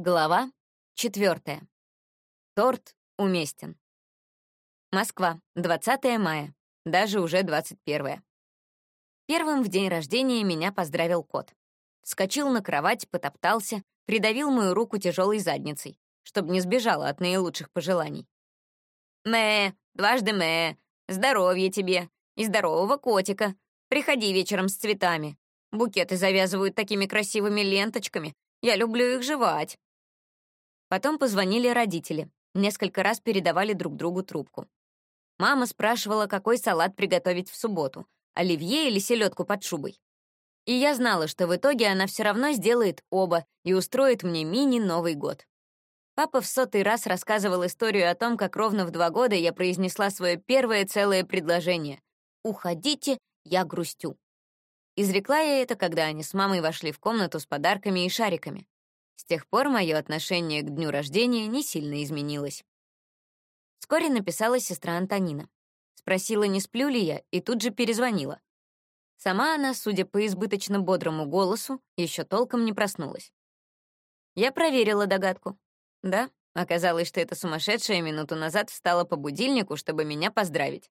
Глава четвертая. Торт уместен. Москва, 20 мая, даже уже 21. Первым в день рождения меня поздравил кот. Вскочил на кровать, потоптался, придавил мою руку тяжелой задницей, чтобы не сбежала от наилучших пожеланий. «Мэ, дважды мэ, здоровья тебе и здорового котика. Приходи вечером с цветами. Букеты завязывают такими красивыми ленточками. Я люблю их жевать. Потом позвонили родители. Несколько раз передавали друг другу трубку. Мама спрашивала, какой салат приготовить в субботу, оливье или селедку под шубой. И я знала, что в итоге она все равно сделает оба и устроит мне мини-Новый год. Папа в сотый раз рассказывал историю о том, как ровно в два года я произнесла свое первое целое предложение. «Уходите, я грустю». Изрекла я это, когда они с мамой вошли в комнату с подарками и шариками. С тех пор мое отношение к дню рождения не сильно изменилось. Вскоре написала сестра Антонина. Спросила, не сплю ли я, и тут же перезвонила. Сама она, судя по избыточно бодрому голосу, еще толком не проснулась. Я проверила догадку. Да, оказалось, что эта сумасшедшая минуту назад встала по будильнику, чтобы меня поздравить.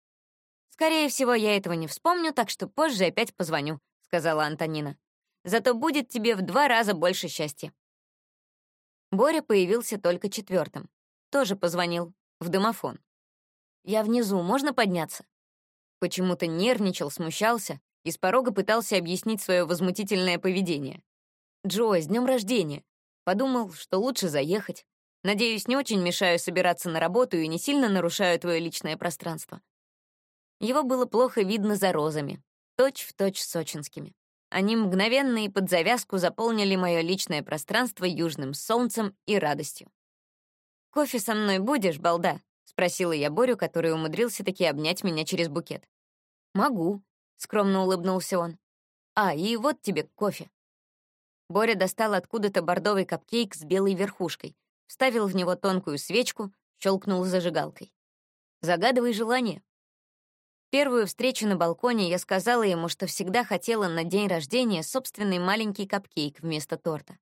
«Скорее всего, я этого не вспомню, так что позже опять позвоню», — сказала Антонина. «Зато будет тебе в два раза больше счастья». Боря появился только четвертым. Тоже позвонил. В домофон. «Я внизу, можно подняться?» Почему-то нервничал, смущался и с порога пытался объяснить свое возмутительное поведение. «Джо, с днем рождения!» Подумал, что лучше заехать. Надеюсь, не очень мешаю собираться на работу и не сильно нарушаю твое личное пространство. Его было плохо видно за розами, точь в точь сочинскими. Они мгновенно и под завязку заполнили мое личное пространство южным солнцем и радостью. «Кофе со мной будешь, балда?» — спросила я Борю, который умудрился таки обнять меня через букет. «Могу», — скромно улыбнулся он. «А, и вот тебе кофе». Боря достал откуда-то бордовый капкейк с белой верхушкой, вставил в него тонкую свечку, щелкнул зажигалкой. «Загадывай желание», первую встречу на балконе я сказала ему, что всегда хотела на день рождения собственный маленький капкейк вместо торта.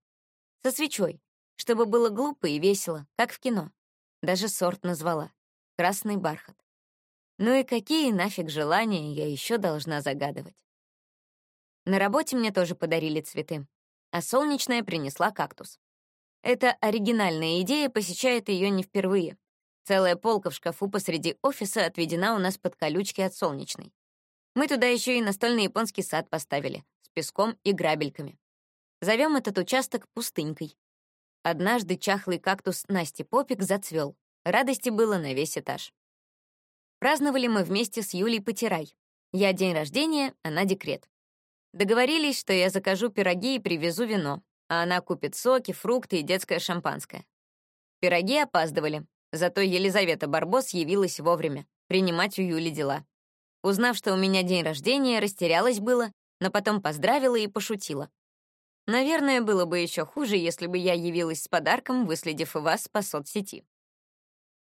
Со свечой, чтобы было глупо и весело, как в кино. Даже сорт назвала. Красный бархат. Ну и какие нафиг желания я еще должна загадывать? На работе мне тоже подарили цветы, а солнечная принесла кактус. Эта оригинальная идея посещает ее не впервые. Целая полка в шкафу посреди офиса отведена у нас под колючки от солнечной. Мы туда еще и настольный японский сад поставили, с песком и грабельками. Зовем этот участок пустынькой. Однажды чахлый кактус Насти Попик зацвел. Радости было на весь этаж. Праздновали мы вместе с Юлей Потирай. Я день рождения, она декрет. Договорились, что я закажу пироги и привезу вино, а она купит соки, фрукты и детское шампанское. Пироги опаздывали, Зато Елизавета Барбос явилась вовремя, принимать у Юли дела. Узнав, что у меня день рождения, растерялась было, но потом поздравила и пошутила. Наверное, было бы еще хуже, если бы я явилась с подарком, выследив вас по соцсети.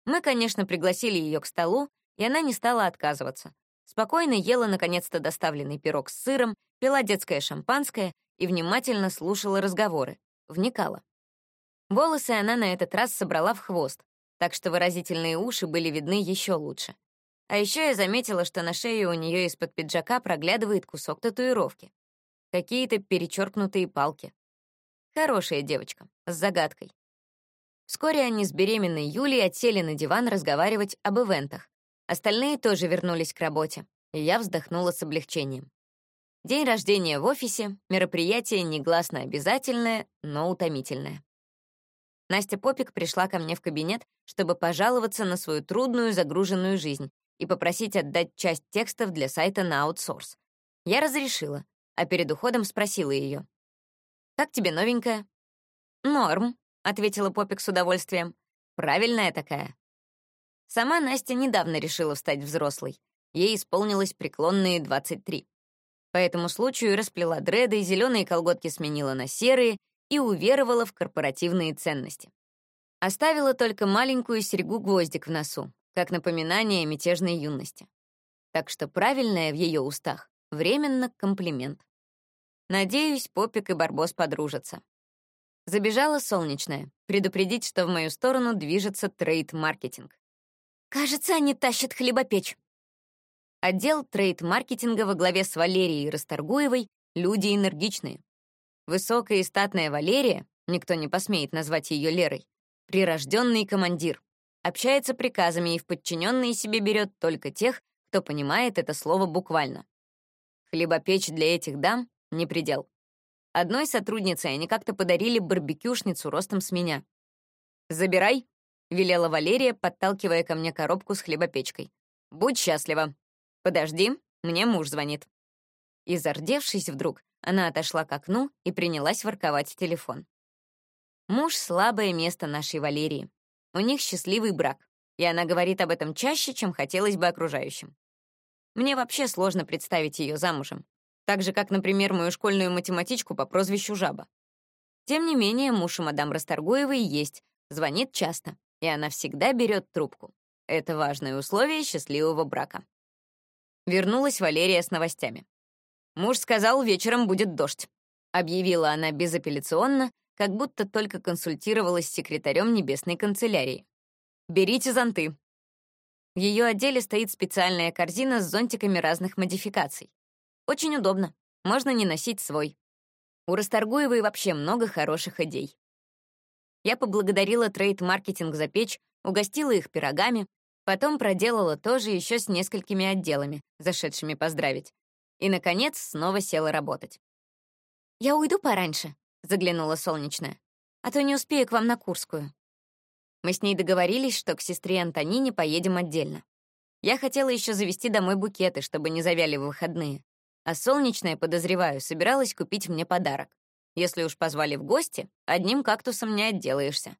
Мы, конечно, пригласили ее к столу, и она не стала отказываться. Спокойно ела наконец-то доставленный пирог с сыром, пила детское шампанское и внимательно слушала разговоры, вникала. Волосы она на этот раз собрала в хвост, так что выразительные уши были видны еще лучше. А еще я заметила, что на шее у нее из-под пиджака проглядывает кусок татуировки. Какие-то перечеркнутые палки. Хорошая девочка, с загадкой. Вскоре они с беременной Юлей отсели на диван разговаривать об ивентах. Остальные тоже вернулись к работе, и я вздохнула с облегчением. День рождения в офисе — мероприятие негласно обязательное, но утомительное. Настя Попик пришла ко мне в кабинет, чтобы пожаловаться на свою трудную загруженную жизнь и попросить отдать часть текстов для сайта на аутсорс. Я разрешила, а перед уходом спросила ее. «Как тебе новенькая?» «Норм», — ответила Попик с удовольствием. «Правильная такая». Сама Настя недавно решила стать взрослой. Ей исполнилось преклонные 23. По этому случаю расплела дреды, зеленые колготки сменила на серые и уверовала в корпоративные ценности. Оставила только маленькую серьгу-гвоздик в носу, как напоминание мятежной юности. Так что правильное в ее устах временно комплимент. Надеюсь, Попик и Барбос подружатся. Забежала солнечная, предупредить, что в мою сторону движется трейд-маркетинг. «Кажется, они тащат хлебопечь». Отдел трейд-маркетинга во главе с Валерией Расторгуевой — люди энергичные. Высокая и статная Валерия, никто не посмеет назвать ее Лерой, прирожденный командир, общается приказами и в подчиненные себе берет только тех, кто понимает это слово буквально. Хлебопечь для этих дам — не предел. Одной сотруднице они как-то подарили барбекюшницу ростом с меня. «Забирай», — велела Валерия, подталкивая ко мне коробку с хлебопечкой. «Будь счастлива. Подожди, мне муж звонит». И зардевшись вдруг, она отошла к окну и принялась ворковать в телефон. Муж — слабое место нашей Валерии. У них счастливый брак, и она говорит об этом чаще, чем хотелось бы окружающим. Мне вообще сложно представить ее замужем так же, как, например, мою школьную математичку по прозвищу Жаба. Тем не менее, муж у мадам Расторгуевой есть, звонит часто, и она всегда берет трубку. Это важное условие счастливого брака. Вернулась Валерия с новостями. «Муж сказал, вечером будет дождь», — объявила она безапелляционно, как будто только консультировалась с секретарем небесной канцелярии. «Берите зонты». В ее отделе стоит специальная корзина с зонтиками разных модификаций. Очень удобно. Можно не носить свой. У Расторгуевой вообще много хороших идей. Я поблагодарила трейд-маркетинг за печь, угостила их пирогами, потом проделала тоже еще с несколькими отделами, зашедшими поздравить. И, наконец, снова села работать. «Я уйду пораньше», — заглянула солнечная, «а то не успею к вам на Курскую». Мы с ней договорились, что к сестре Антонине поедем отдельно. Я хотела еще завести домой букеты, чтобы не завяли в выходные. А солнечная, подозреваю, собиралась купить мне подарок. Если уж позвали в гости, одним кактусом не отделаешься.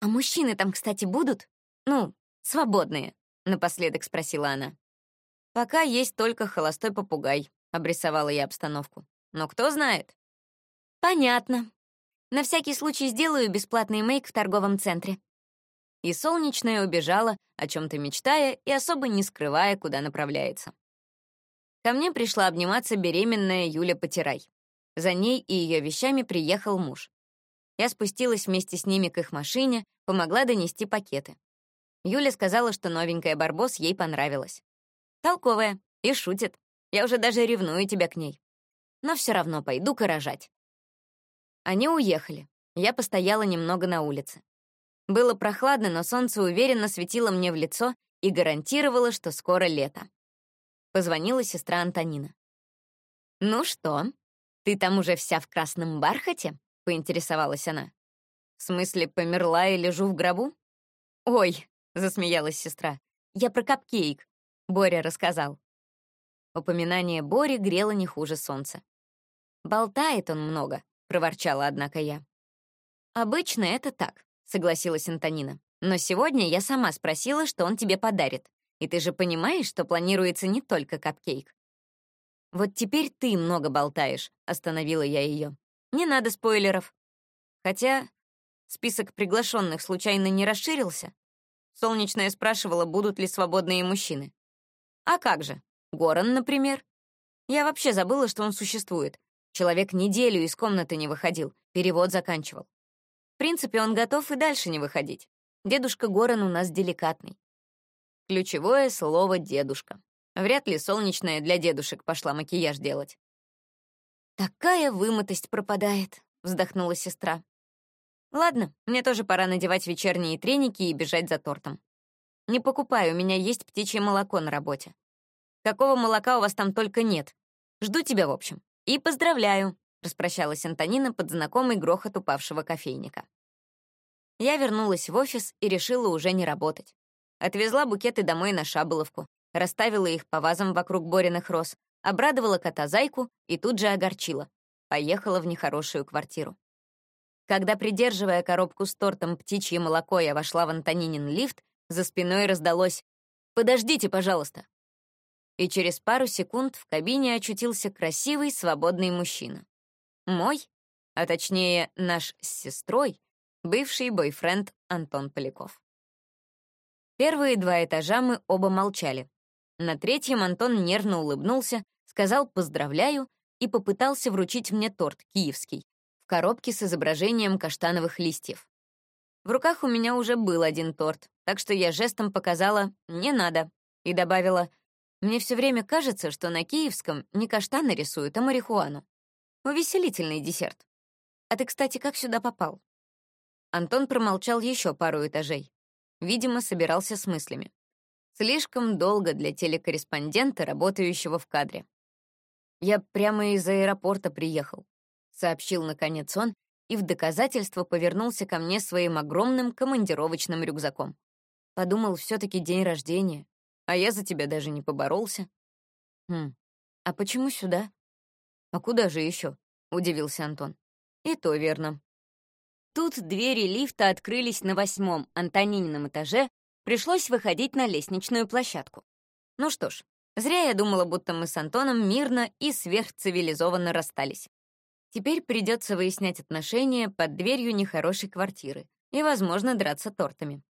«А мужчины там, кстати, будут? Ну, свободные?» — напоследок спросила она. «Пока есть только холостой попугай», — обрисовала я обстановку. «Но кто знает?» «Понятно. На всякий случай сделаю бесплатный мейк в торговом центре». И солнечная убежала, о чем то мечтая и особо не скрывая, куда направляется. Ко мне пришла обниматься беременная Юля Потирай. За ней и ее вещами приехал муж. Я спустилась вместе с ними к их машине, помогла донести пакеты. Юля сказала, что новенькая Барбос ей понравилась. Толковая и шутит. Я уже даже ревную тебя к ней. Но все равно пойду-ка рожать. Они уехали. Я постояла немного на улице. Было прохладно, но солнце уверенно светило мне в лицо и гарантировало, что скоро лето. Позвонила сестра Антонина. «Ну что, ты там уже вся в красном бархате?» — поинтересовалась она. «В смысле, померла и лежу в гробу?» «Ой», — засмеялась сестра, — «я про капкейк», — Боря рассказал. Упоминание Бори грело не хуже солнца. «Болтает он много», — проворчала, однако, я. «Обычно это так», — согласилась Антонина. «Но сегодня я сама спросила, что он тебе подарит. И ты же понимаешь, что планируется не только капкейк. Вот теперь ты много болтаешь, остановила я ее. Не надо спойлеров. Хотя список приглашенных случайно не расширился. Солнечная спрашивала, будут ли свободные мужчины. А как же? Горан, например. Я вообще забыла, что он существует. Человек неделю из комнаты не выходил, перевод заканчивал. В принципе, он готов и дальше не выходить. Дедушка Горан у нас деликатный. Ключевое слово «дедушка». Вряд ли солнечная для дедушек пошла макияж делать. «Такая вымотость пропадает», — вздохнула сестра. «Ладно, мне тоже пора надевать вечерние треники и бежать за тортом. Не покупай, у меня есть птичье молоко на работе. Какого молока у вас там только нет. Жду тебя, в общем. И поздравляю», — распрощалась Антонина под знакомый грохот упавшего кофейника. Я вернулась в офис и решила уже не работать. Отвезла букеты домой на Шаболовку, расставила их по вазам вокруг Бориных роз, обрадовала кота-зайку и тут же огорчила. Поехала в нехорошую квартиру. Когда, придерживая коробку с тортом птичье молоко, я вошла в Антонинин лифт, за спиной раздалось «Подождите, пожалуйста!» И через пару секунд в кабине очутился красивый, свободный мужчина. Мой, а точнее наш с сестрой, бывший бойфренд Антон Поляков. Первые два этажа мы оба молчали. На третьем Антон нервно улыбнулся, сказал «поздравляю» и попытался вручить мне торт киевский, коробке с изображением каштановых листьев. В руках у меня уже был один торт, так что я жестом показала «не надо» и добавила «мне все время кажется, что на киевском не каштаны рисуют, а марихуану. Увеселительный десерт. А ты, кстати, как сюда попал?» Антон промолчал еще пару этажей. Видимо, собирался с мыслями. Слишком долго для телекорреспондента, работающего в кадре. «Я прямо из аэропорта приехал», — сообщил наконец он и в доказательство повернулся ко мне своим огромным командировочным рюкзаком. Подумал, все таки день рождения, а я за тебя даже не поборолся. Хм, а почему сюда? А куда же еще? удивился Антон. И то верно. Тут двери лифта открылись на восьмом Антонинином этаже, пришлось выходить на лестничную площадку. Ну что ж, зря я думала, будто мы с Антоном мирно и сверхцивилизованно расстались. Теперь придется выяснять отношения под дверью нехорошей квартиры и, возможно, драться тортами.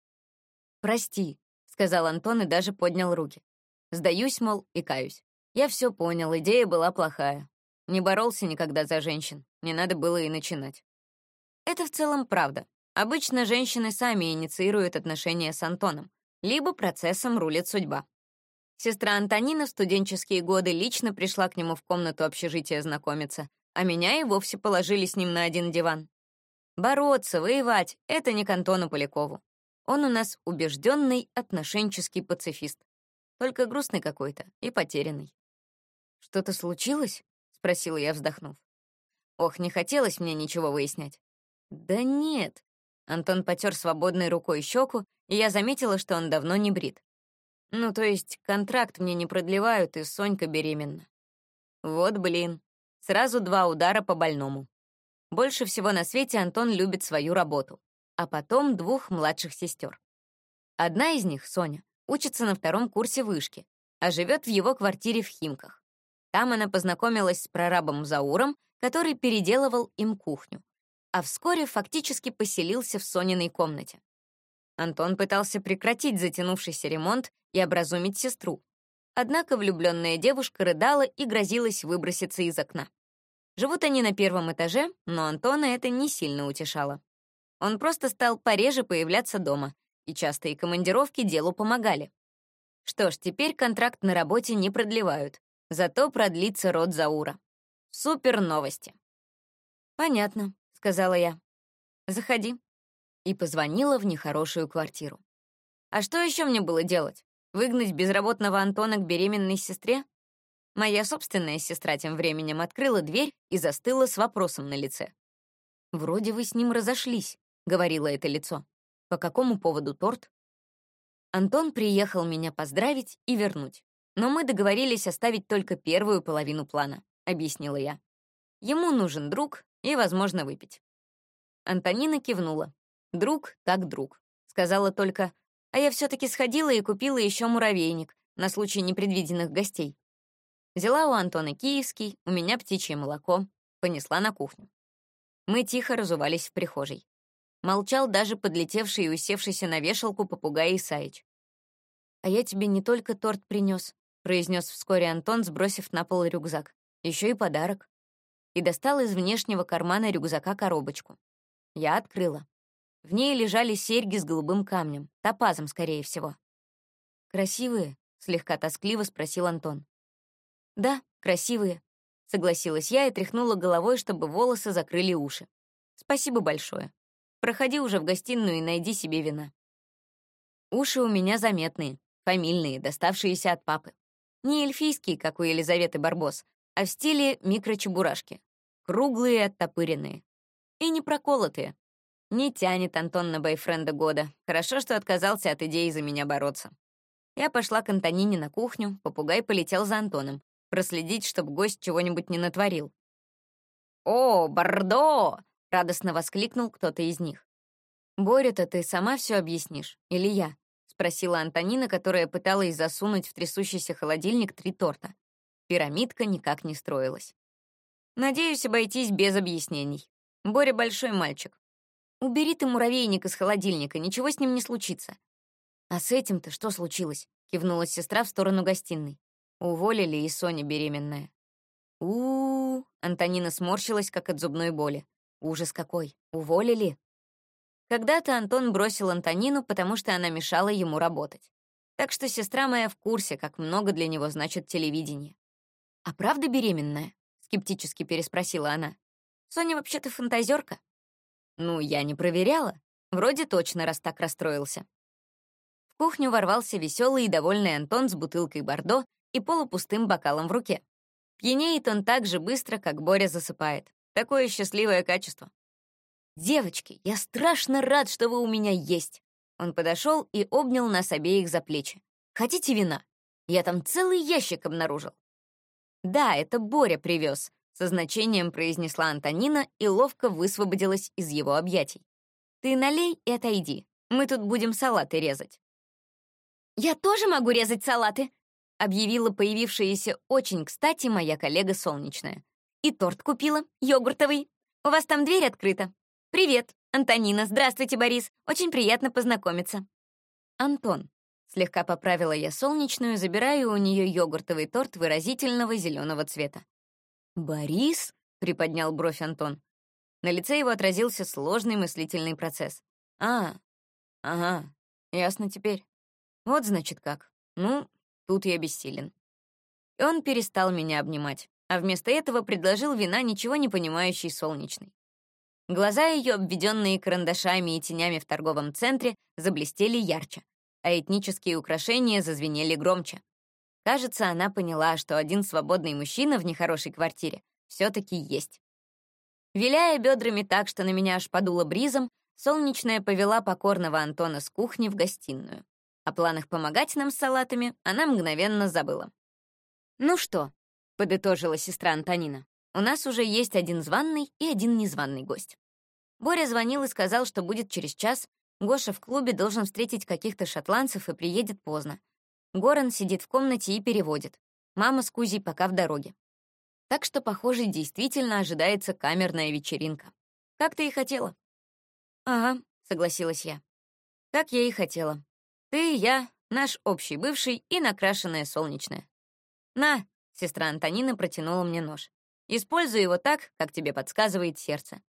«Прости», — сказал Антон и даже поднял руки. Сдаюсь, мол, и каюсь. Я все понял, идея была плохая. Не боролся никогда за женщин, не надо было и начинать. Это в целом правда. Обычно женщины сами инициируют отношения с Антоном, либо процессом рулит судьба. Сестра Антонина в студенческие годы лично пришла к нему в комнату общежития знакомиться, а меня и вовсе положили с ним на один диван. Бороться, воевать — это не к Антону Полякову. Он у нас убежденный отношенческий пацифист. Только грустный какой-то и потерянный. «Что-то случилось?» — спросила я, вздохнув. Ох, не хотелось мне ничего выяснять. «Да нет». Антон потер свободной рукой щеку, и я заметила, что он давно не брит. Ну, то есть контракт мне не продлевают, и Сонька беременна. Вот блин. Сразу два удара по больному. Больше всего на свете Антон любит свою работу, а потом двух младших сестер. Одна из них, Соня, учится на втором курсе вышки, а живет в его квартире в Химках. Там она познакомилась с прорабом Зауром, который переделывал им кухню, а вскоре фактически поселился в Сониной комнате. Антон пытался прекратить затянувшийся ремонт и образумить сестру, Однако влюбленная девушка рыдала и грозилась выброситься из окна. Живут они на первом этаже, но Антона это не сильно утешало. Он просто стал пореже появляться дома, и частые командировки делу помогали. Что ж, теперь контракт на работе не продлевают, зато продлится род Заура. Супер новости. «Понятно», — сказала я. «Заходи». И позвонила в нехорошую квартиру. А что еще мне было делать? Выгнать безработного Антона к беременной сестре? Моя собственная сестра тем временем открыла дверь и застыла с вопросом на лице. «Вроде вы с ним разошлись», — говорило это лицо. «По какому поводу торт?» Антон приехал меня поздравить и вернуть. Но мы договорились оставить только первую половину плана, объяснила я. Ему нужен друг и, возможно, выпить. Антонина кивнула. Друг так друг. Сказала только, а я все-таки сходила и купила еще муравейник на случай непредвиденных гостей. Взяла у Антона киевский, у меня птичье молоко, понесла на кухню. Мы тихо разувались в прихожей. Молчал даже подлетевший и усевшийся на вешалку попугай Исаич. «А я тебе не только торт принес, произнес вскоре Антон, сбросив на пол рюкзак. Еще и подарок. И достал из внешнего кармана рюкзака коробочку. Я открыла. В ней лежали серьги с голубым камнем, топазом, скорее всего. «Красивые?» — слегка тоскливо спросил Антон. «Да, красивые», — согласилась я и тряхнула головой, чтобы волосы закрыли уши. «Спасибо большое. Проходи уже в гостиную и найди себе вина». Уши у меня заметные, фамильные, доставшиеся от папы. Не эльфийские, как у Елизаветы Барбос, а в стиле микрочебурашки. Круглые оттопыренные. И не проколотые, не тянет Антон на бойфренда года. Хорошо, что отказался от идеи за меня бороться. Я пошла к Антонине на кухню, попугай полетел за Антоном, проследить, чтобы гость чего-нибудь не натворил. «О, Бордо!» — радостно воскликнул кто-то из них. «Боря-то ты сама все объяснишь? Или я?» — спросила Антонина, которая пыталась засунуть в трясущийся холодильник три торта. Пирамидка никак не строилась. «Надеюсь обойтись без объяснений. Боря большой мальчик, Убери ты муравейник из холодильника, ничего с ним не случится. А с этим-то что случилось? Кивнула сестра в сторону гостиной. Уволили и Соня беременная. у у Антонина сморщилась, как от зубной боли. Ужас какой. Уволили. Когда-то Антон бросил Антонину, потому что она мешала ему работать. Так что сестра моя в курсе, как много для него значит телевидение. «А правда беременная?» — скептически переспросила она. «Соня вообще-то фантазерка. «Ну, я не проверяла. Вроде точно, раз так расстроился». В кухню ворвался веселый и довольный Антон с бутылкой бордо и полупустым бокалом в руке. Пьянеет он так же быстро, как Боря засыпает. Такое счастливое качество. «Девочки, я страшно рад, что вы у меня есть!» Он подошел и обнял нас обеих за плечи. «Хотите вина? Я там целый ящик обнаружил». «Да, это Боря привез», — со значением произнесла Антонина и ловко высвободилась из его объятий. «Ты налей и отойди. Мы тут будем салаты резать». «Я тоже могу резать салаты», — объявила появившаяся очень кстати моя коллега Солнечная. «И торт купила, йогуртовый. У вас там дверь открыта. Привет, Антонина. Здравствуйте, Борис. Очень приятно познакомиться». «Антон», Слегка поправила я солнечную, забирая у нее йогуртовый торт выразительного зеленого цвета. «Борис?» — приподнял бровь Антон. На лице его отразился сложный мыслительный процесс. «А, ага, ясно теперь. Вот, значит, как. Ну, тут я бессилен». И он перестал меня обнимать, а вместо этого предложил вина ничего не понимающей солнечной. Глаза ее, обведенные карандашами и тенями в торговом центре, заблестели ярче, а этнические украшения зазвенели громче. Кажется, она поняла, что один свободный мужчина в нехорошей квартире все-таки есть. Виляя бедрами так, что на меня аж подуло бризом, солнечная повела покорного Антона с кухни в гостиную. О планах помогать нам с салатами она мгновенно забыла. «Ну что?» — подытожила сестра Антонина. «У нас уже есть один званный и один незваный гость». Боря звонил и сказал, что будет через час, Гоша в клубе должен встретить каких-то шотландцев и приедет поздно. Горан сидит в комнате и переводит. Мама с Кузей пока в дороге. Так что, похоже, действительно ожидается камерная вечеринка. Как ты и хотела. Ага, согласилась я. Как я и хотела. Ты, я, наш общий бывший и накрашенная солнечная. На, сестра Антонина протянула мне нож. Используй его так, как тебе подсказывает сердце.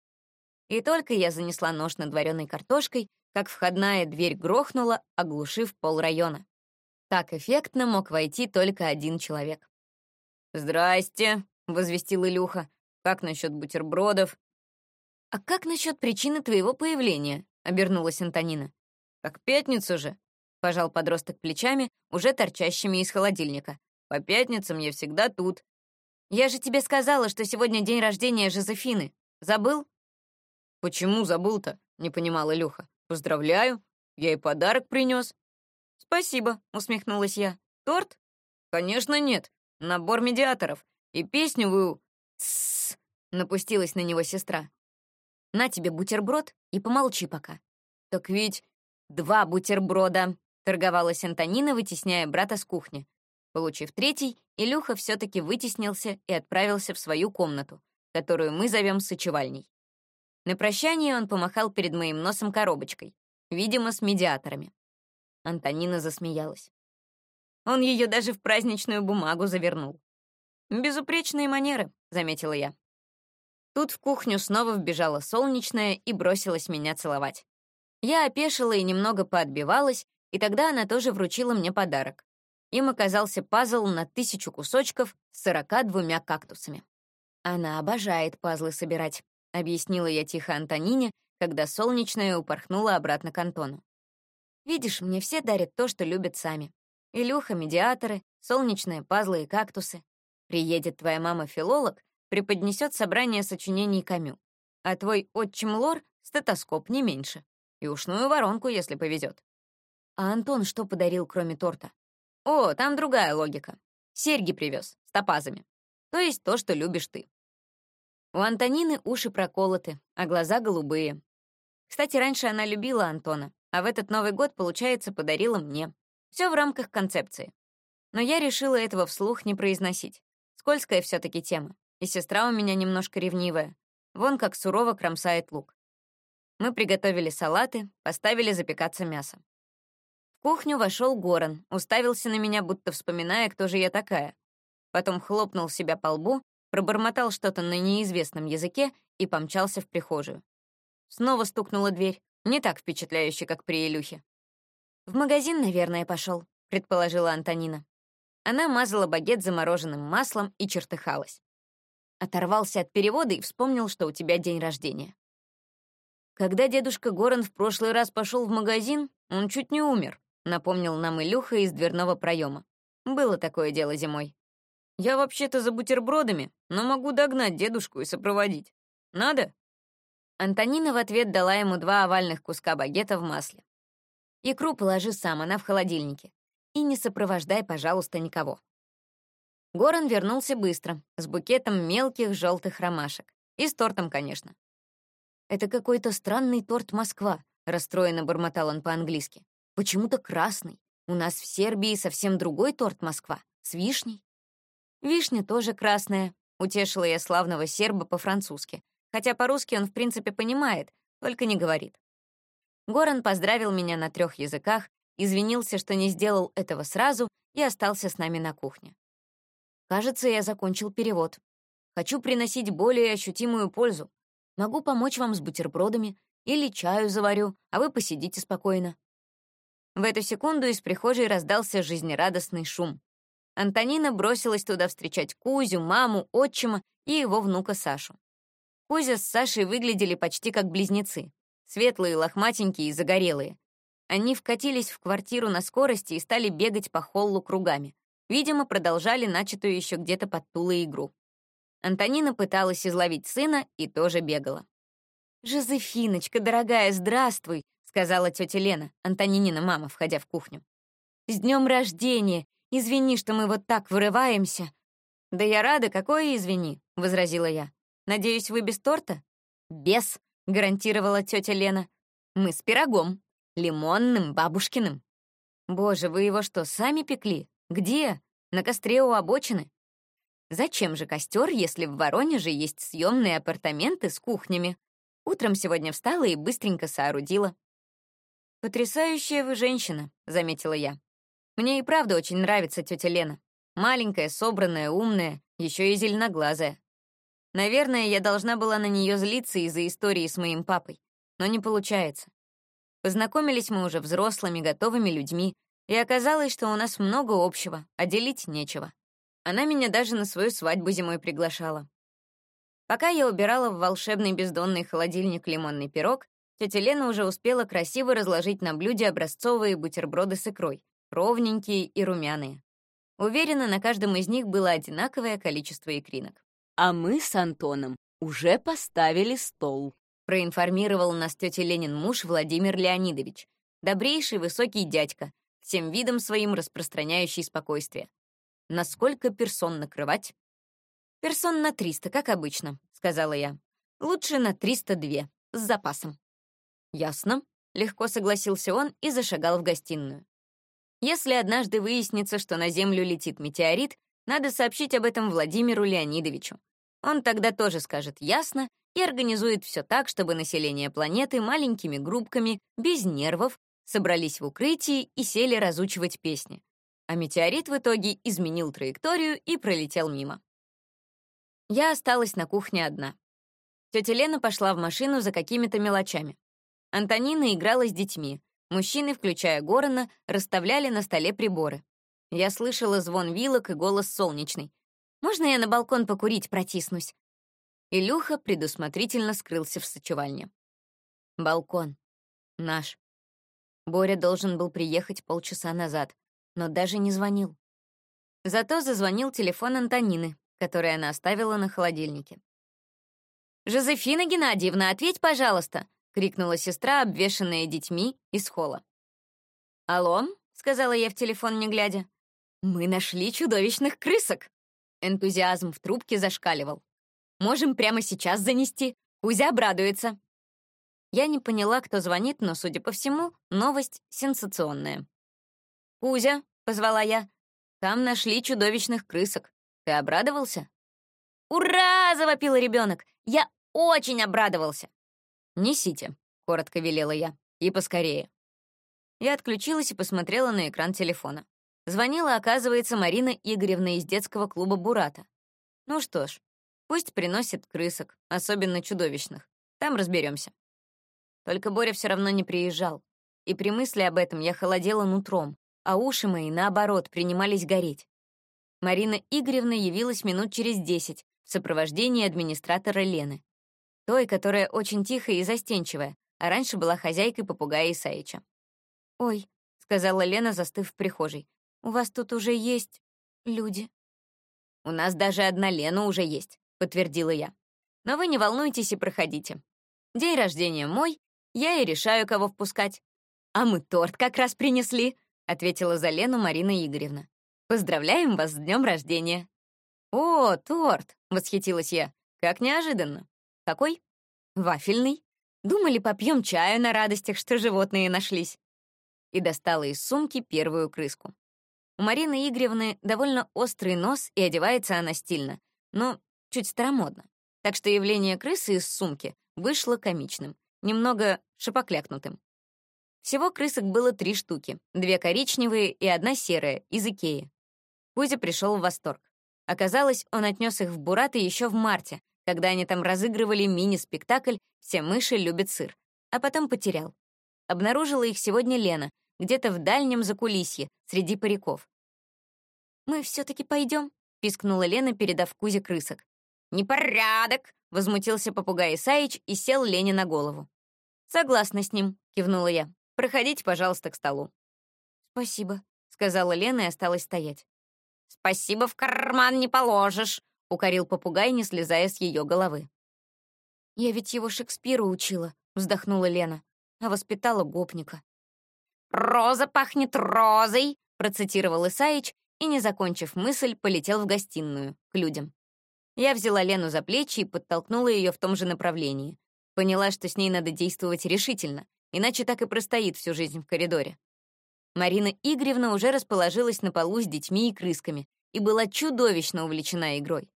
И только я занесла нож над вареной картошкой, как входная дверь грохнула, оглушив пол района. Так эффектно мог войти только один человек. «Здрасте», — возвестил Илюха. «Как насчет бутербродов?» «А как насчет причины твоего появления?» — обернулась Антонина. «Так пятницу же», — пожал подросток плечами, уже торчащими из холодильника. «По пятницам я всегда тут». «Я же тебе сказала, что сегодня день рождения Жозефины. Забыл?» «Почему забыл-то?» — не понимал Илюха. «Поздравляю, я и подарок принес». «Спасибо», — усмехнулась я. «Торт?» «Конечно нет. Набор медиаторов. И песню вы...» «Тссс», — напустилась на него сестра. «На тебе бутерброд и помолчи пока». «Так ведь два бутерброда», — торговалась Антонина, вытесняя брата с кухни. Получив третий, Илюха все-таки вытеснился и отправился в свою комнату, которую мы зовем сочевальней. На прощание он помахал перед моим носом коробочкой, видимо, с медиаторами. Антонина засмеялась. Он ее даже в праздничную бумагу завернул. «Безупречные манеры», — заметила я. Тут в кухню снова вбежала солнечная и бросилась меня целовать. Я опешила и немного поотбивалась, и тогда она тоже вручила мне подарок. Им оказался пазл на тысячу кусочков с сорока двумя кактусами. Она обожает пазлы собирать. — объяснила я тихо Антонине, когда солнечная упорхнула обратно к Антону. «Видишь, мне все дарят то, что любят сами. Илюха — медиаторы, солнечные пазлы и кактусы. Приедет твоя мама-филолог, преподнесет собрание сочинений Камю. А твой отчим Лор — стетоскоп не меньше. И ушную воронку, если повезет. А Антон что подарил, кроме торта? О, там другая логика. Серьги привез, с топазами. То есть то, что любишь ты. У Антонины уши проколоты, а глаза голубые. Кстати, раньше она любила Антона, а в этот Новый год, получается, подарила мне. Все в рамках концепции. Но я решила этого вслух не произносить. Скользкая все таки тема. И сестра у меня немножко ревнивая. Вон как сурово кромсает лук. Мы приготовили салаты, поставили запекаться мясо. В кухню вошел Горан, уставился на меня, будто вспоминая, кто же я такая. Потом хлопнул себя по лбу пробормотал что-то на неизвестном языке и помчался в прихожую. Снова стукнула дверь, не так впечатляюще, как при Илюхе. «В магазин, наверное, пошел», — предположила Антонина. Она мазала багет замороженным маслом и чертыхалась. Оторвался от перевода и вспомнил, что у тебя день рождения. Когда дедушка Горан в прошлый раз пошел в магазин, он чуть не умер, напомнил нам Илюха из дверного проема. Было такое дело зимой. Я вообще-то за бутербродами, но могу догнать дедушку и сопроводить. Надо? Антонина в ответ дала ему два овальных куска багета в масле. Икру положи сам, она в холодильнике. И не сопровождай, пожалуйста, никого. Горан вернулся быстро, с букетом мелких желтых ромашек. И с тортом, конечно. «Это какой-то странный торт Москва», — расстроенно бормотал он по-английски. «Почему-то красный. У нас в Сербии совсем другой торт Москва, с вишней». «Вишня тоже красная», — утешила я славного серба по-французски, хотя по-русски он в принципе понимает, только не говорит. Горан поздравил меня на трех языках, извинился, что не сделал этого сразу, и остался с нами на кухне. Кажется, я закончил перевод. Хочу приносить более ощутимую пользу. Могу помочь вам с бутербродами или чаю заварю, а вы посидите спокойно». В эту секунду из прихожей раздался жизнерадостный шум. Антонина бросилась туда встречать Кузю, маму, отчима и его внука Сашу. Кузя с Сашей выглядели почти как близнецы. Светлые, лохматенькие и загорелые. Они вкатились в квартиру на скорости и стали бегать по холлу кругами. Видимо, продолжали начатую еще где-то под Тулой игру. Антонина пыталась изловить сына и тоже бегала. «Жозефиночка, дорогая, здравствуй!» — сказала тетя Лена, Антонинина мама, входя в кухню. «С днем рождения! Извини, что мы вот так вырываемся!» «Да я рада, какое извини!» — возразила я. «Надеюсь, вы без торта?» «Без!» — гарантировала тетя Лена. «Мы с пирогом. Лимонным, бабушкиным». «Боже, вы его что, сами пекли? Где? На костре у обочины?» Зачем же костер, если в Воронеже есть съемные апартаменты с кухнями? Утром сегодня встала и быстренько соорудила. «Потрясающая вы женщина», — заметила я. «Мне и правда очень нравится тетя Лена. Маленькая, собранная, умная, еще и зеленоглазая. Наверное, я должна была на нее злиться из-за истории с моим папой, но не получается. Познакомились мы уже взрослыми, готовыми людьми, и оказалось, что у нас много общего, а делить нечего. Она меня даже на свою свадьбу зимой приглашала. Пока я убирала в волшебный бездонный холодильник лимонный пирог, тетя Лена уже успела красиво разложить на блюде образцовые бутерброды с икрой, ровненькие и румяные. Уверена, на каждом из них было одинаковое количество икринок. «А мы с Антоном уже поставили стол», проинформировал нас тетя Ленин муж Владимир Леонидович, добрейший высокий дядька, всем видом своим распространяющий спокойствие. Насколько персон накрывать? Персон на 300, как обычно, сказала я. Лучше на 302, с запасом. Ясно, легко согласился он и зашагал в гостиную. Если однажды выяснится, что на Землю летит метеорит, надо сообщить об этом Владимиру Леонидовичу. Он тогда тоже скажет «ясно» и организует все так, чтобы население планеты маленькими группками, без нервов, собрались в укрытии и сели разучивать песни а метеорит в итоге изменил траекторию и пролетел мимо. Я осталась на кухне одна. Тетя Лена пошла в машину за какими-то мелочами. Антонина играла с детьми. Мужчины, включая Горана, расставляли на столе приборы. Я слышала звон вилок и голос солнечный. «Можно я на балкон покурить протиснусь?» Илюха предусмотрительно скрылся в сочевальне. Балкон. Наш. Боря должен был приехать полчаса назад но даже не звонил. Зато зазвонил телефон Антонины, который она оставила на холодильнике. «Жозефина Геннадьевна, ответь, пожалуйста!» — крикнула сестра, обвешанная детьми, из холла. «Алло?» — сказала я в телефон, не глядя. «Мы нашли чудовищных крысок!» Энтузиазм в трубке зашкаливал. «Можем прямо сейчас занести. Кузя обрадуется». Я не поняла, кто звонит, но, судя по всему, новость сенсационная. «Кузя», — позвала я, — «там нашли чудовищных крысок. Ты обрадовался?» «Ура!» — завопил ребенок. «Я очень обрадовался!» «Несите», — коротко велела я, — «и поскорее». Я отключилась и посмотрела на экран телефона. Звонила, оказывается, Марина Игоревна из детского клуба «Бурата». Ну что ж, Пусть приносит крысок, особенно чудовищных. Там разберемся. Только Боря все равно не приезжал. И при мысли об этом я холодела нутром, а уши мои, наоборот, принимались гореть. Марина Игоревна явилась минут через десять в сопровождении администратора Лены. Той, которая очень тихая и застенчивая, а раньше была хозяйкой попугая Исаича. «Ой», — сказала Лена, застыв в прихожей, «у вас тут уже есть люди». «У нас даже одна Лена уже есть», — подтвердила я. «Но вы не волнуйтесь и проходите. День рождения мой, я и решаю, кого впускать». «А мы торт как раз принесли», — ответила за Лену Марина Игоревна. «Поздравляем вас с днем рождения». «О, торт!» — восхитилась я. «Как неожиданно. Какой?» «Вафельный. Думали, попьем чаю на радостях, что животные нашлись». И достала из сумки первую крыску. У Марины Игоревны довольно острый нос, и одевается она стильно, но чуть старомодно. Так что явление крысы из сумки вышло комичным, немного шипоклякнутым. Всего крысок было три штуки, две коричневые и одна серая, из Икеи. Кузя пришел в восторг. Оказалось, он отнес их в Бураты еще в марте, когда они там разыгрывали мини-спектакль «Все мыши любят сыр», а потом потерял. Обнаружила их сегодня Лена, где-то в дальнем закулисье, среди париков. «Мы все-таки пойдем?» — пискнула Лена, передав Кузе крысок. «Непорядок!» — возмутился попугай Исаич и сел Лене на голову. «Согласна с ним», — кивнула я. «Проходите, пожалуйста, к столу». «Спасибо», — сказала Лена и осталась стоять. «Спасибо в карман не положишь», — укорил попугай, не слезая с ее головы. «Я ведь его Шекспиру учила», — вздохнула Лена, а воспитала гопника. «Роза пахнет розой», — процитировал Исаич и, не закончив мысль, полетел в гостиную, к людям. Я взяла Лену за плечи и подтолкнула ее в том же направлении. Поняла, что с ней надо действовать решительно, иначе так и простоит всю жизнь в коридоре. Марина Игоревна уже расположилась на полу с детьми и крысками и была чудовищно увлечена игрой.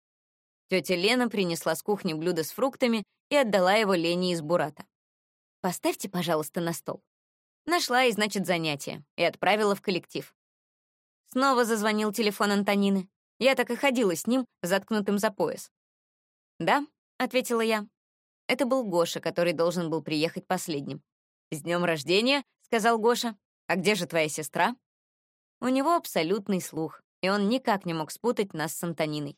Тетя Лена принесла с кухни блюдо с фруктами и отдала его Лене из бурата. «Поставьте, пожалуйста, на стол». Нашла и, значит, занятие, и отправила в коллектив. Снова зазвонил телефон Антонины. Я так и ходила с ним, заткнутым за пояс. «Да», — ответила я. Это был Гоша, который должен был приехать последним. «С днем рождения», — сказал Гоша. «А где же твоя сестра?» У него абсолютный слух, и он никак не мог спутать нас с Антониной.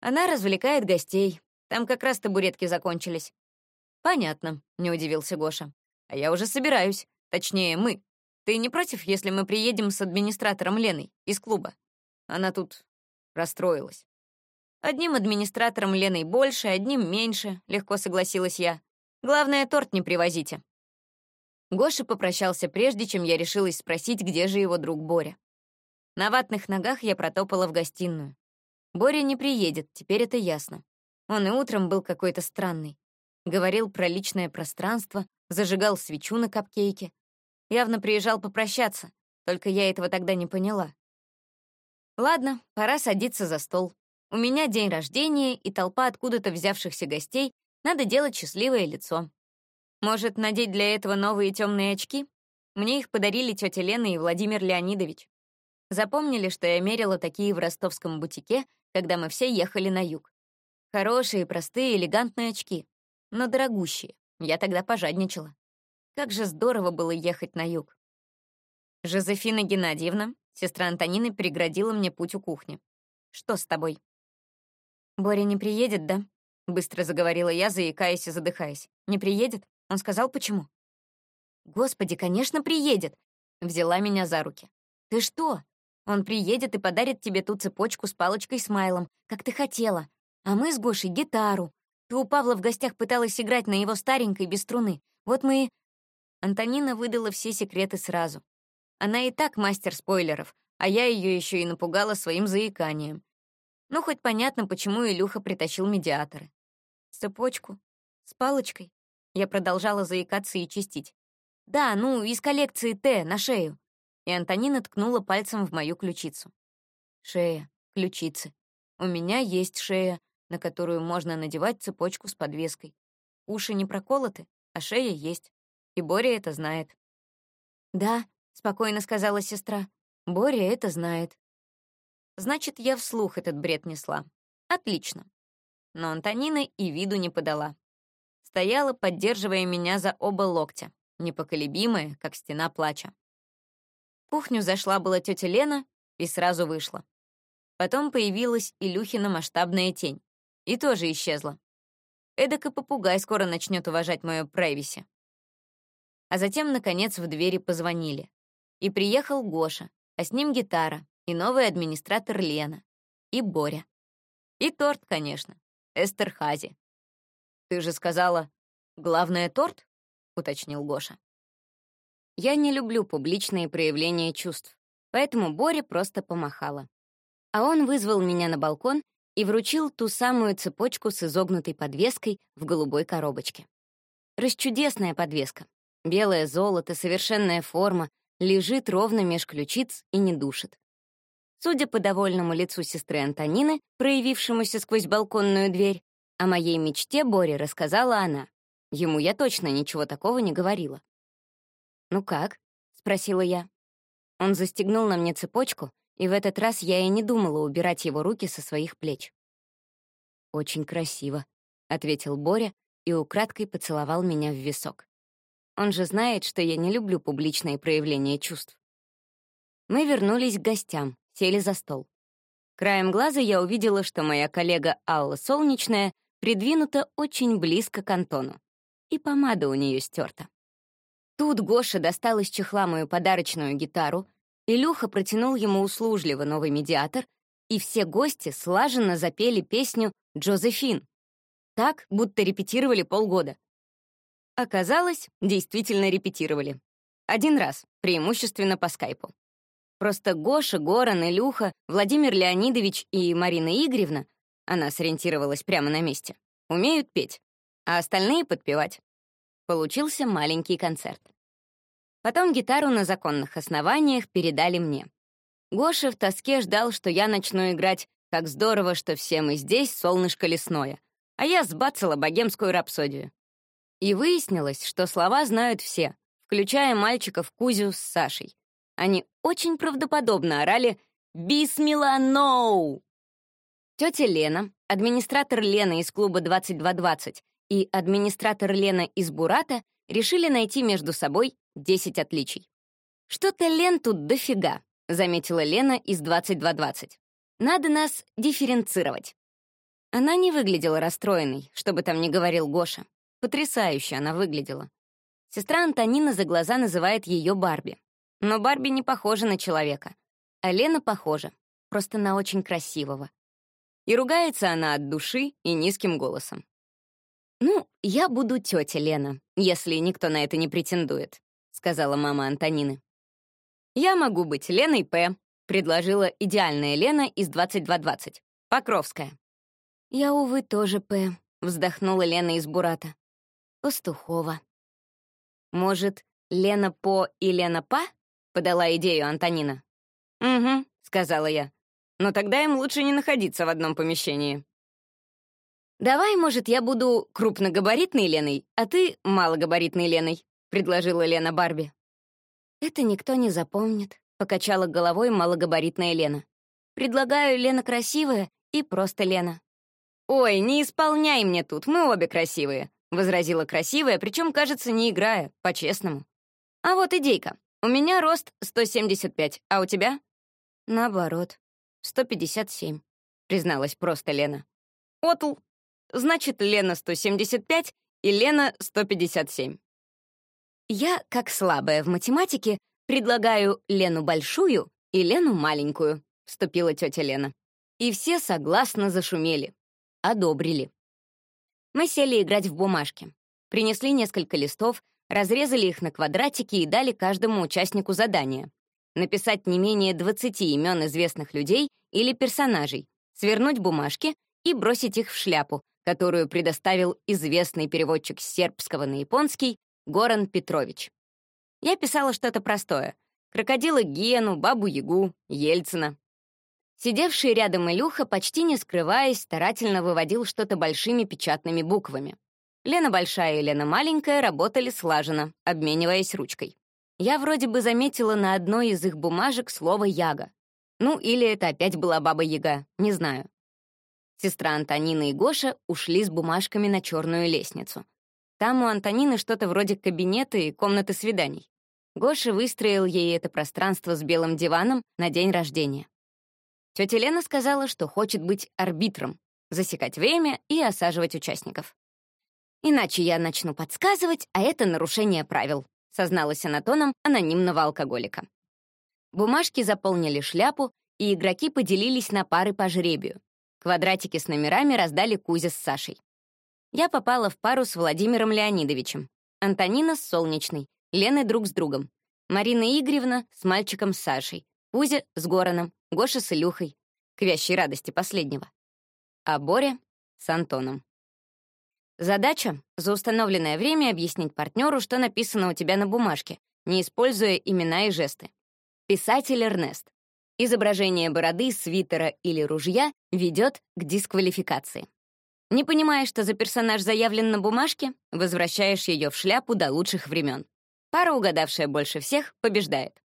Она развлекает гостей. Там как раз табуретки закончились. «Понятно», — не удивился Гоша. «А я уже собираюсь. Точнее, мы. Ты не против, если мы приедем с администратором Леной из клуба? Она тут расстроилась». «Одним администратором Леной больше, одним меньше», — легко согласилась я. «Главное, торт не привозите». Гоша попрощался прежде, чем я решилась спросить, где же его друг Боря. На ватных ногах я протопала в гостиную. Боря не приедет, теперь это ясно. Он и утром был какой-то странный. Говорил про личное пространство, зажигал свечу на капкейке. Явно приезжал попрощаться, только я этого тогда не поняла. Ладно, пора садиться за стол. У меня день рождения и толпа откуда-то взявшихся гостей, надо делать счастливое лицо. Может, надеть для этого новые темные очки? Мне их подарили тетя Лена и Владимир Леонидович. Запомнили, что я мерила такие в ростовском бутике, когда мы все ехали на юг. Хорошие, простые, элегантные очки, но дорогущие. Я тогда пожадничала. Как же здорово было ехать на юг. Жозефина Геннадьевна, сестра Антонины, переградила мне путь у кухни. «Что с тобой?» «Боря не приедет, да?» — быстро заговорила я, заикаясь и задыхаясь. «Не приедет?» Он сказал, почему. «Господи, конечно, приедет!» Взяла меня за руки. «Ты что? Он приедет и подарит тебе ту цепочку с палочкой-смайлом, как ты хотела. А мы с Гошей — гитару. Ты у Павла в гостях пыталась играть на его старенькой без струны. Вот мы Антонина выдала все секреты сразу. Она и так мастер спойлеров, а я ее еще и напугала своим заиканием. Ну, хоть понятно, почему Илюха притащил медиаторы. Цепочку? С палочкой? Я продолжала заикаться и чистить. «Да, ну, из коллекции Т, на шею». И Антонина ткнула пальцем в мою ключицу. «Шея, ключицы. У меня есть шея, на которую можно надевать цепочку с подвеской. Уши не проколоты, а шея есть. И Боря это знает». «Да», — спокойно сказала сестра, — «Боря это знает». Значит, я вслух этот бред несла. Отлично. но Антонина и виду не подала. Стояла, поддерживая меня за оба локтя, непоколебимая, как стена плача. В кухню зашла была тетя Лена и сразу вышла. Потом появилась Илюхина масштабная тень и тоже исчезла. Эдак и попугай скоро начнет уважать мое прайвиси. А затем, наконец, в двери позвонили. И приехал Гоша, а с ним гитара, и новый администратор Лена, и Боря. И торт, конечно, Эстерхази. «Ты же сказала, главное — торт?» — уточнил Гоша. Я не люблю публичные проявления чувств, поэтому Боря просто помахала. А он вызвал меня на балкон и вручил ту самую цепочку с изогнутой подвеской в голубой коробочке. Расчудесная подвеска. Белое золото, совершенная форма, лежит ровно меж ключиц и не душит. Судя по довольному лицу сестры Антонины, проявившемуся сквозь балконную дверь, о моей мечте Боре рассказала она. Ему я точно ничего такого не говорила. «Ну как?» — спросила я. Он застегнул на мне цепочку, и в этот раз я и не думала убирать его руки со своих плеч. «Очень красиво», — ответил Боря и украдкой поцеловал меня в висок. Он же знает, что я не люблю публичные проявления чувств. Мы вернулись к гостям, сели за стол. Краем глаза я увидела, что моя коллега Алла Солнечная придвинута очень близко к Антону, и помада у нее стерта. Тут Гоша достал из чехла мою подарочную гитару, Илюха протянул ему услужливо новый медиатор, и все гости слаженно запели песню «Джозефин». Так, будто репетировали полгода. Оказалось, действительно репетировали. Один раз, преимущественно по скайпу. Просто Гоша, Горан, Илюха, Владимир Леонидович и Марина Игоревна, она сориентировалась прямо на месте, умеют петь, а остальные — подпевать. Получился маленький концерт. Потом гитару на законных основаниях передали мне. Гоша в тоске ждал, что я начну играть «Как здорово, что все мы здесь, солнышко лесное», а я сбацала богемскую рапсодию. И выяснилось, что слова знают все, включая мальчиков Кузю с Сашей. Они очень правдоподобно орали «Бисмилла, ноу!». Тетя Лена, администратор Лена из клуба 2220 и администратор Лена из Бурата решили найти между собой 10 отличий. «Что-то Лен тут дофига», — заметила Лена из 2220. «Надо нас дифференцировать». Она не выглядела расстроенной, что бы там ни говорил Гоша. Потрясающе она выглядела. Сестра Антонина за глаза называет ее Барби. Но Барби не похожа на человека. А Лена похожа, просто на очень красивого. И ругается она от души и низким голосом. «Ну, я буду тетя Лена, если никто на это не претендует», сказала мама Антонины. «Я могу быть Леной П», предложила идеальная Лена из 2220, Покровская. «Я, увы, тоже П», вздохнула Лена из Бурата. Пастухова. «Может, Лена По и Лена Па?» — подала идею Антонина. «Угу», — сказала я. «Но тогда им лучше не находиться в одном помещении». «Давай, может, я буду крупногабаритной Леной, а ты малогабаритной Леной», — предложила Лена Барби. «Это никто не запомнит», — покачала головой малогабаритная Лена. «Предлагаю Лена красивая и просто Лена». «Ой, не исполняй мне тут, мы обе красивые», — возразила красивая, причем, кажется, не играя, по-честному. «А вот идейка. У меня рост 175, а у тебя?» «Наоборот, 157», — призналась просто Лена. «Отл. Значит, Лена 175 и Лена 157». Я, как слабая в математике, предлагаю Лену большую и Лену маленькую, вступила тетя Лена. И все согласно зашумели. Одобрили. Мы сели играть в бумажки. Принесли несколько листов, разрезали их на квадратики и дали каждому участнику задание. Написать не менее 20 имен известных людей или персонажей, свернуть бумажки и бросить их в шляпу, которую предоставил известный переводчик с сербского на японский Горан Петрович. Я писала что-то простое. Крокодила Гену, Бабу-Ягу, Ельцина. Сидевший рядом Илюха, почти не скрываясь, старательно выводил что-то большими печатными буквами. Лена Большая и Лена Маленькая работали слаженно, обмениваясь ручкой. Я вроде бы заметила на одной из их бумажек слово «яга». Ну, или это опять была Баба Яга, не знаю. Сестра Антонина и Гоша ушли с бумажками на черную лестницу. Там у Антонины что-то вроде кабинета и комнаты свиданий. Гоша выстроил ей это пространство с белым диваном на день рождения. Тетя Лена сказала, что хочет быть арбитром, засекать время и осаживать участников. «Иначе я начну подсказывать, а это нарушение правил», созналась она тоном анонимного алкоголика. Бумажки заполнили шляпу, и игроки поделились на пары по жребию. Квадратики с номерами раздали Кузя с Сашей. Я попала в пару с Владимиром Леонидовичем. Антонина с Солнечной, Лена друг с другом. Марина Игоревна с мальчиком Сашей. Кузя с Гороном, Гоша с Илюхой. К вящей радости последнего. А Боря с Антоном. Задача — за установленное время объяснить партнеру, что написано у тебя на бумажке, не используя имена и жесты. Писатель Эрнест. Изображение бороды, свитера или ружья ведет к дисквалификации. Не понимая, что за персонаж заявлен на бумажке, возвращаешь ее в шляпу до лучших времен. Пара, угадавшая больше всех, побеждает.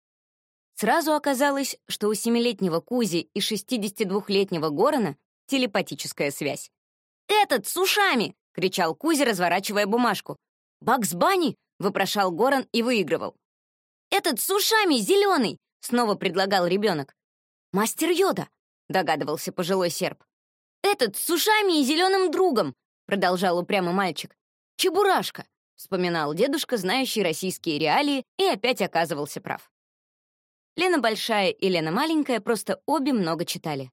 Сразу оказалось, что у семилетнего Кузи и 62-летнего Горона телепатическая связь. «Этот с ушами!» — кричал Кузи, разворачивая бумажку. «Бакс Банни!» — вопрошал Горан и выигрывал. «Этот с ушами, зеленый!» — снова предлагал ребенок. «Мастер Йода!» — догадывался пожилой серп. «Этот с ушами и зеленым другом!» — продолжал упрямый мальчик. «Чебурашка!» — вспоминал дедушка, знающий российские реалии, и опять оказывался прав. Лена Большая и Лена Маленькая просто обе много читали.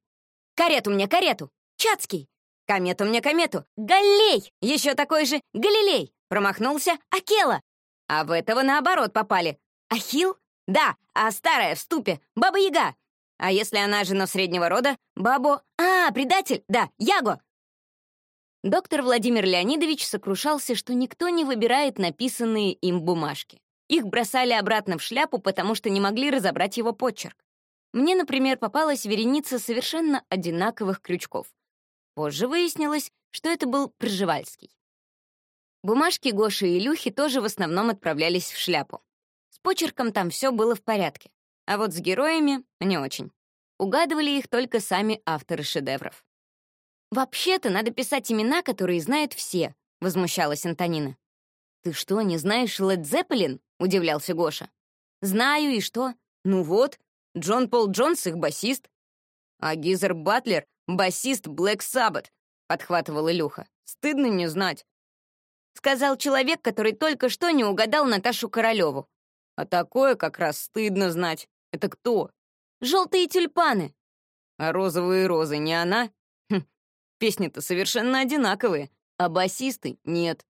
«Карету мне, карету! Чацкий! Комету мне, комету! Галлей! Еще такой же Галилей!» Промахнулся Акела. А в этого наоборот попали. Ахил? Да, а старая в ступе Баба-Яга. А если она жена среднего рода? Бабо... А, предатель? Да, Яго. Доктор Владимир Леонидович сокрушался, что никто не выбирает написанные им бумажки. Их бросали обратно в шляпу, потому что не могли разобрать его почерк. Мне, например, попалась вереница совершенно одинаковых крючков. Позже выяснилось, что это был Пржевальский. Бумажки Гоши и Илюхи тоже в основном отправлялись в шляпу. С почерком там все было в порядке, а вот с героями — не очень. Угадывали их только сами авторы шедевров. «Вообще-то надо писать имена, которые знают все», — возмущалась Антонина. «Ты что, не знаешь Лед Зеппелин?» — удивлялся Гоша. «Знаю, и что? Ну вот, Джон Пол Джонс — их басист. А Гизер Батлер — басист Блэк Саббат», — подхватывал Илюха. «Стыдно не знать». Сказал человек, который только что не угадал Наташу Королеву. А такое как раз стыдно знать. Это кто? Желтые тюльпаны. А розовые розы не она? Хм, песни-то совершенно одинаковые, а басисты нет.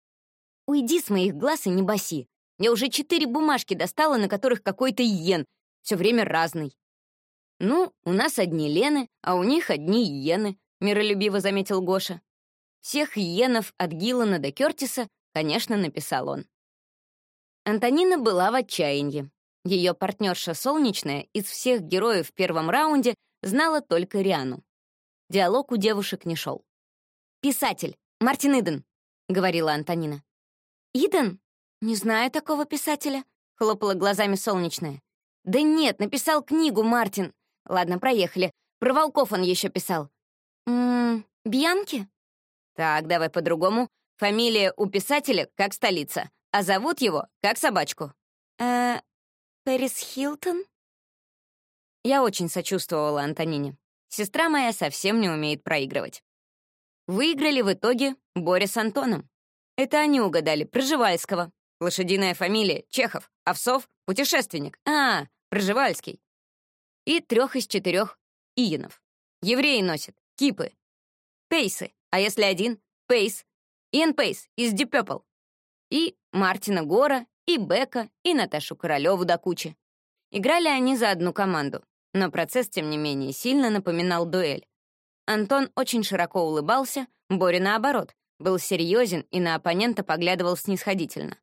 Уйди с моих глаз и не баси. Я уже четыре бумажки достала, на которых какой-то иен, все время разный. «Ну, у нас одни Лены, а у них одни иены», — миролюбиво заметил Гоша. «Всех иенов от Гиллана до Кертиса, конечно, написал он». Антонина была в отчаянии. Ее партнерша Солнечная из всех героев в первом раунде знала только Риану. Диалог у девушек не шел. «Писатель, Мартин Иден», — говорила Антонина. «Иден? Не знаю такого писателя», — хлопала глазами солнечная. «Да нет, написал книгу Мартин. Ладно, проехали. Про волков он еще писал». «Ммм, Бьянки?» «Так, давай по-другому. Фамилия у писателя как столица, а зовут его как собачку». «Э, Пэрис Хилтон?» Я очень сочувствовала Антонине. Сестра моя совсем не умеет проигрывать. Выиграли в итоге Боря с Антоном. Это они угадали Пржевальского. Лошадиная фамилия — Чехов. Овсов — путешественник. А, Пржевальский. И трех из четырех — Иенов. Евреи носят кипы. Пейсы. А если один — Пейс. Иэн Пейс из Дипепл. И Мартина Гора, и Бека, и Наташу Королеву до кучи. Играли они за одну команду, но процесс, тем не менее, сильно напоминал дуэль. Антон очень широко улыбался, Боря наоборот, был серьезен и на оппонента поглядывал снисходительно.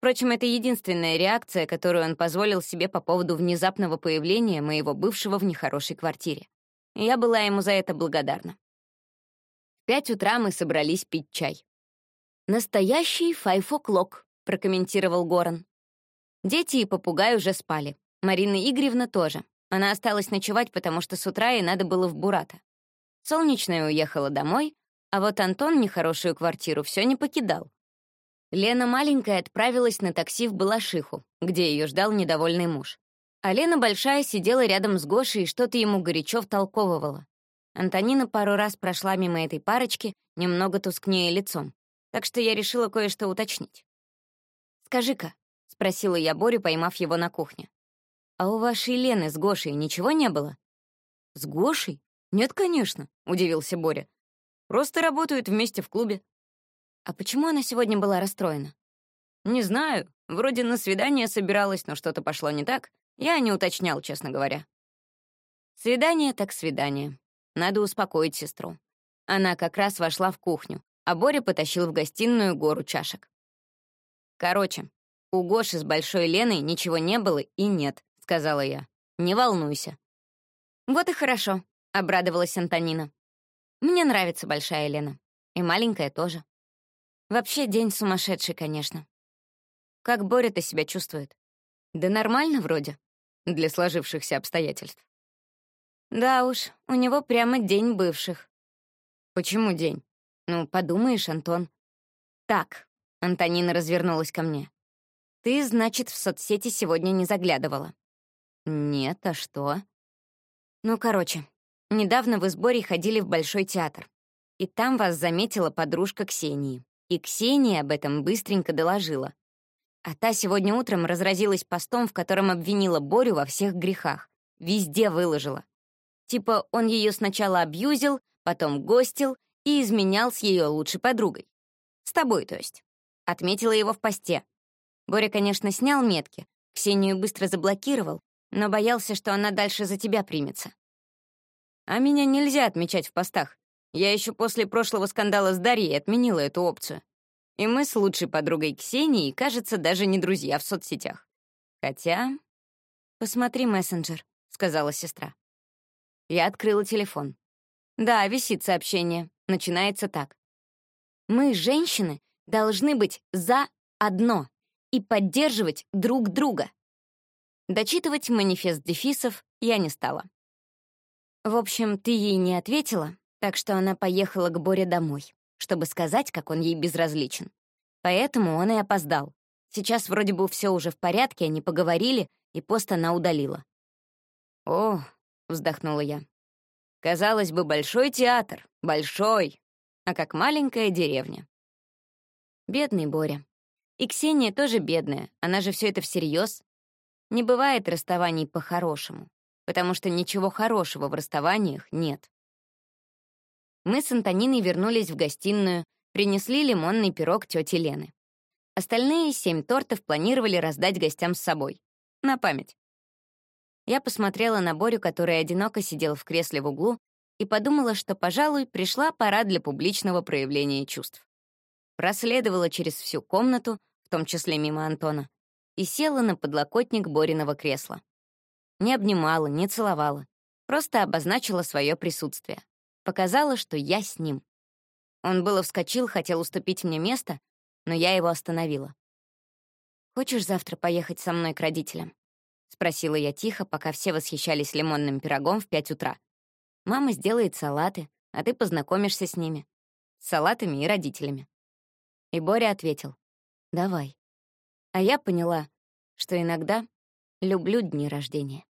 Впрочем, это единственная реакция, которую он позволил себе по поводу внезапного появления моего бывшего в нехорошей квартире. Я была ему за это благодарна. В пять утра мы собрались пить чай. «Настоящий файфоклок», — прокомментировал Горан. Дети и попугай уже спали. Марина Игоревна тоже. Она осталась ночевать, потому что с утра ей надо было в Бурата. Солнечная уехала домой, а вот Антон нехорошую квартиру все не покидал. Лена маленькая отправилась на такси в Балашиху, где ее ждал недовольный муж. А Лена большая сидела рядом с Гошей и что-то ему горячо втолковывала. Антонина пару раз прошла мимо этой парочки, немного тускнее лицом, так что я решила кое-что уточнить. «Скажи-ка», — спросила я Борю, поймав его на кухне, «а у вашей Лены с Гошей ничего не было?» «С Гошей? Нет, конечно», — удивился Боря. «Просто работают вместе в клубе». «А почему она сегодня была расстроена?» «Не знаю. Вроде на свидание собиралась, но что-то пошло не так. Я не уточнял, честно говоря». Свидание так свидание. Надо успокоить сестру. Она как раз вошла в кухню, а Боря потащил в гостиную гору чашек. «Короче, у Гоши с Большой Леной ничего не было и нет», — сказала я. «Не волнуйся». «Вот и хорошо», — обрадовалась Антонина. «Мне нравится Большая Лена. И маленькая тоже. Вообще день сумасшедший, конечно. Как Боря-то себя чувствует? Да нормально вроде, для сложившихся обстоятельств. Да уж, у него прямо день бывших. Почему день? Ну, подумаешь, Антон. Так, Антонина развернулась ко мне. Ты, значит, в соцсети сегодня не заглядывала? Нет, а что? Ну, короче, недавно вы с Борей ходили в Большой театр. И там вас заметила подружка Ксении. И Ксения об этом быстренько доложила. А та сегодня утром разразилась постом, в котором обвинила Борю во всех грехах. Везде выложила. Типа он ее сначала абьюзил, потом гостил и изменял с ее лучшей подругой. С тобой, то есть. Отметила его в посте. Боря, конечно, снял метки, Ксению быстро заблокировал, но боялся, что она дальше за тебя примется. А меня нельзя отмечать в постах. Я еще после прошлого скандала с Дарьей отменила эту опцию. И мы с лучшей подругой Ксенией, кажется, даже не друзья в соцсетях. Хотя... «Посмотри мессенджер», — сказала сестра. Я открыла телефон. Да, висит сообщение. Начинается так. Мы, женщины, должны быть за одно и поддерживать друг друга. Дочитывать манифест дефисов я не стала. В общем, ты ей не ответила, так что она поехала к Боре домой, чтобы сказать, как он ей безразличен. Поэтому он и опоздал. Сейчас вроде бы все уже в порядке, они поговорили, и пост она удалила. О, вздохнула я. Казалось бы, большой театр, большой, а как маленькая деревня. Бедный Боря. И Ксения тоже бедная, она же все это всерьез. Не бывает расставаний по-хорошему, потому что ничего хорошего в расставаниях нет. Мы с Антониной вернулись в гостиную, принесли лимонный пирог тети Лены. Остальные семь тортов планировали раздать гостям с собой. На память. Я посмотрела на Борю, который одиноко сидел в кресле в углу, и подумала, что, пожалуй, пришла пора для публичного проявления чувств. Проследовала через всю комнату, в том числе мимо Антона, и села на подлокотник Бориного кресла. Не обнимала, не целовала, просто обозначила свое присутствие. Показала, что я с ним. Он было вскочил, хотел уступить мне место, но я его остановила. «Хочешь завтра поехать со мной к родителям?» — спросила я тихо, пока все восхищались лимонным пирогом в пять утра. «Мама сделает салаты, а ты познакомишься с ними. С салатами и родителями». И Боря ответил, «Давай». А я поняла, что иногда люблю дни рождения.